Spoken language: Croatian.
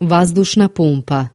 Vazdušna pumpa.